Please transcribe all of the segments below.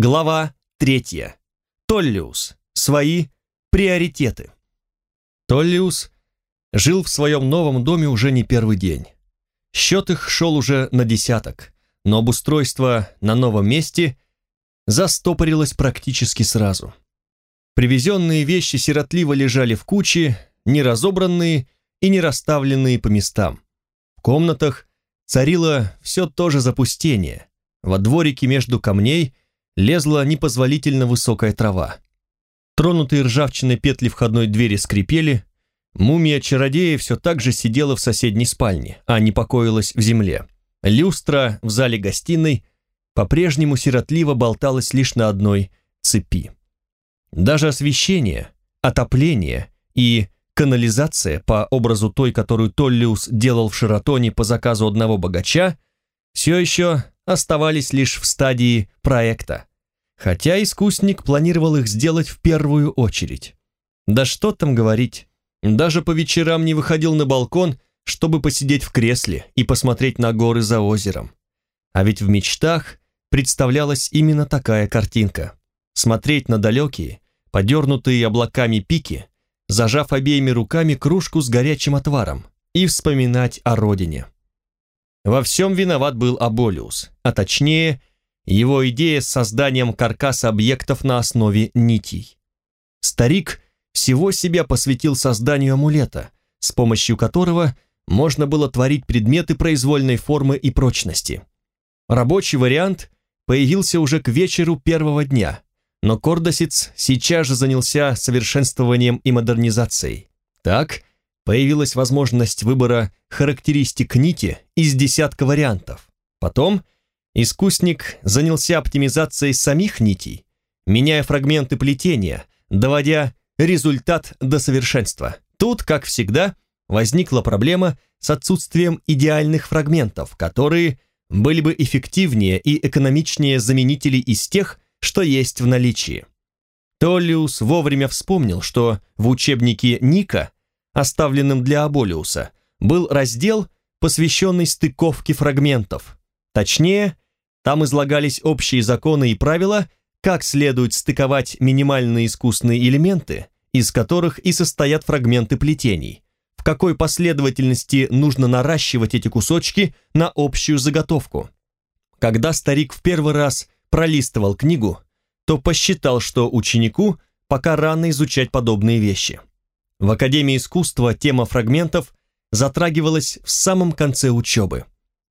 Глава третья. Толлиус. Свои приоритеты. Толлиус жил в своем новом доме уже не первый день. Счет их шел уже на десяток, но обустройство на новом месте застопорилось практически сразу. Привезенные вещи сиротливо лежали в куче, не разобранные и не расставленные по местам. В комнатах царило все то же запустение. Во дворике между камней – лезла непозволительно высокая трава. Тронутые ржавчиной петли входной двери скрипели, мумия чародея все так же сидела в соседней спальне, а не покоилась в земле. Люстра в зале гостиной по-прежнему сиротливо болталась лишь на одной цепи. Даже освещение, отопление и канализация по образу той, которую Толлиус делал в Шератоне по заказу одного богача, все еще оставались лишь в стадии проекта, хотя искусник планировал их сделать в первую очередь. Да что там говорить, даже по вечерам не выходил на балкон, чтобы посидеть в кресле и посмотреть на горы за озером. А ведь в мечтах представлялась именно такая картинка. Смотреть на далекие, подернутые облаками пики, зажав обеими руками кружку с горячим отваром и вспоминать о родине. Во всем виноват был Аболиус, а точнее его идея с созданием каркаса объектов на основе нитей. Старик всего себя посвятил созданию амулета, с помощью которого можно было творить предметы произвольной формы и прочности. Рабочий вариант появился уже к вечеру первого дня, но Кордосец сейчас же занялся совершенствованием и модернизацией. Так появилась возможность выбора характеристик нити из десятка вариантов. Потом – Искусник занялся оптимизацией самих нитей, меняя фрагменты плетения, доводя результат до совершенства. Тут, как всегда, возникла проблема с отсутствием идеальных фрагментов, которые были бы эффективнее и экономичнее заменителей из тех, что есть в наличии. Толлиус вовремя вспомнил, что в учебнике Ника, оставленном для Аболиуса, был раздел, посвященный стыковке фрагментов. Точнее, там излагались общие законы и правила, как следует стыковать минимальные искусственные элементы, из которых и состоят фрагменты плетений, в какой последовательности нужно наращивать эти кусочки на общую заготовку. Когда старик в первый раз пролистывал книгу, то посчитал, что ученику пока рано изучать подобные вещи. В Академии искусства тема фрагментов затрагивалась в самом конце учебы.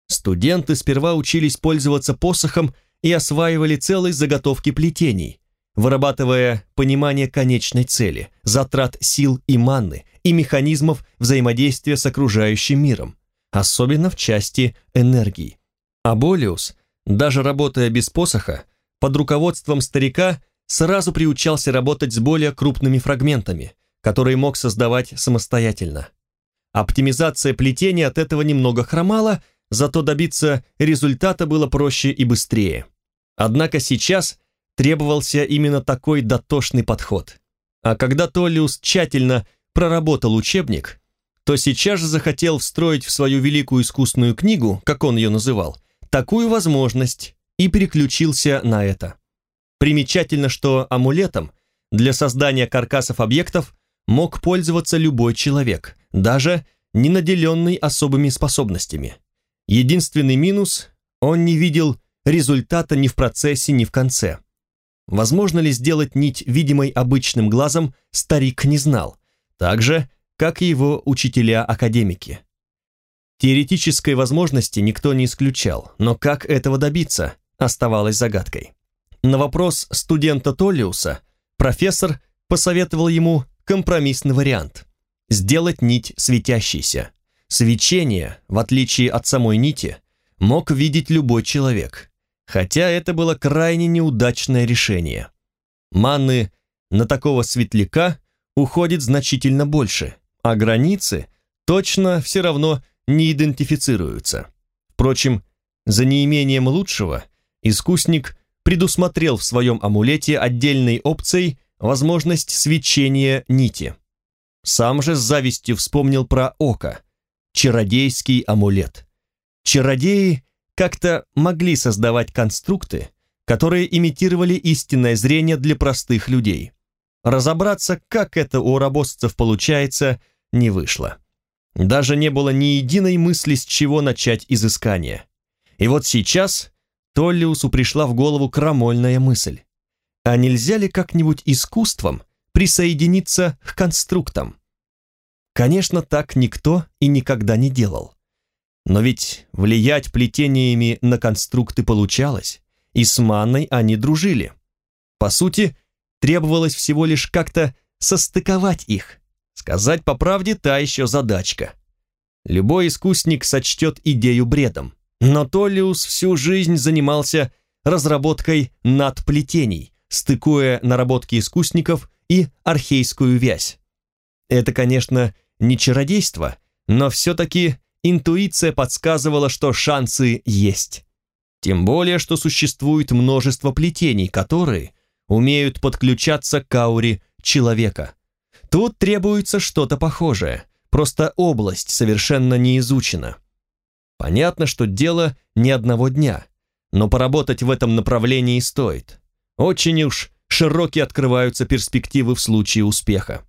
Студенты сперва учились пользоваться посохом и осваивали целые заготовки плетений, вырабатывая понимание конечной цели, затрат сил и манны и механизмов взаимодействия с окружающим миром, особенно в части энергии. Аболиус, даже работая без посоха, под руководством старика сразу приучался работать с более крупными фрагментами, которые мог создавать самостоятельно. Оптимизация плетения от этого немного хромала, зато добиться результата было проще и быстрее. Однако сейчас требовался именно такой дотошный подход. А когда Толлиус тщательно проработал учебник, то сейчас же захотел встроить в свою великую искусственную книгу, как он ее называл, такую возможность и переключился на это. Примечательно, что амулетом для создания каркасов объектов мог пользоваться любой человек, даже не наделенный особыми способностями. Единственный минус – он не видел результата ни в процессе, ни в конце. Возможно ли сделать нить видимой обычным глазом, старик не знал, так же, как и его учителя-академики. Теоретической возможности никто не исключал, но как этого добиться, оставалось загадкой. На вопрос студента Толлиуса профессор посоветовал ему компромиссный вариант – сделать нить светящейся. Свечение, в отличие от самой нити, мог видеть любой человек, хотя это было крайне неудачное решение. Манны на такого светляка уходит значительно больше, а границы точно все равно не идентифицируются. Впрочем, за неимением лучшего искусник предусмотрел в своем амулете отдельной опцией возможность свечения нити. Сам же с завистью вспомнил про око, чародейский амулет. Чародеи как-то могли создавать конструкты, которые имитировали истинное зрение для простых людей. Разобраться, как это у рабосцев получается, не вышло. Даже не было ни единой мысли, с чего начать изыскание. И вот сейчас Толлиусу пришла в голову крамольная мысль. А нельзя ли как-нибудь искусством присоединиться к конструктам? Конечно, так никто и никогда не делал. Но ведь влиять плетениями на конструкты получалось, и с манной они дружили. По сути, требовалось всего лишь как-то состыковать их. Сказать по правде, та еще задачка. Любой искусник сочтет идею бредом, но Толлиус всю жизнь занимался разработкой надплетений, стыкуя наработки искусников и архейскую вязь. Это, конечно, не чародейство, но все-таки интуиция подсказывала, что шансы есть. Тем более, что существует множество плетений, которые умеют подключаться к ауре человека. Тут требуется что-то похожее, просто область совершенно не изучена. Понятно, что дело не одного дня, но поработать в этом направлении стоит. Очень уж широкие открываются перспективы в случае успеха.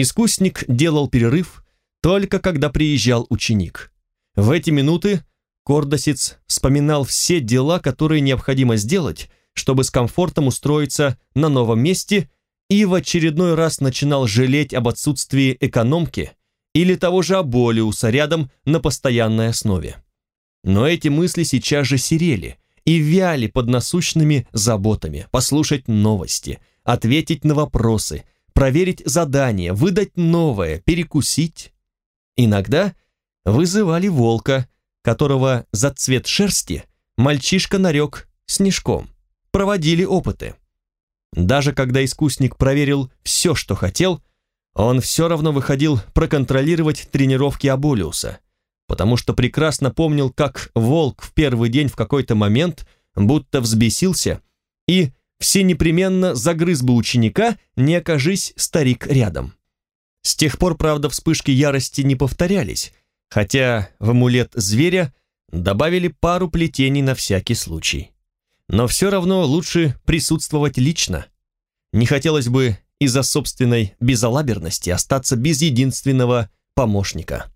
Искусник делал перерыв только когда приезжал ученик. В эти минуты Кордосец вспоминал все дела, которые необходимо сделать, чтобы с комфортом устроиться на новом месте и в очередной раз начинал жалеть об отсутствии экономки или того же Аболиуса рядом на постоянной основе. Но эти мысли сейчас же серели и вяли под насущными заботами, послушать новости, ответить на вопросы, проверить задание, выдать новое, перекусить. Иногда вызывали волка, которого за цвет шерсти мальчишка нарек снежком. Проводили опыты. Даже когда искусник проверил все, что хотел, он все равно выходил проконтролировать тренировки Аболиуса, потому что прекрасно помнил, как волк в первый день в какой-то момент будто взбесился и все непременно загрыз бы ученика, не окажись старик рядом. С тех пор, правда, вспышки ярости не повторялись, хотя в амулет зверя добавили пару плетений на всякий случай. Но все равно лучше присутствовать лично. Не хотелось бы из-за собственной безалаберности остаться без единственного помощника.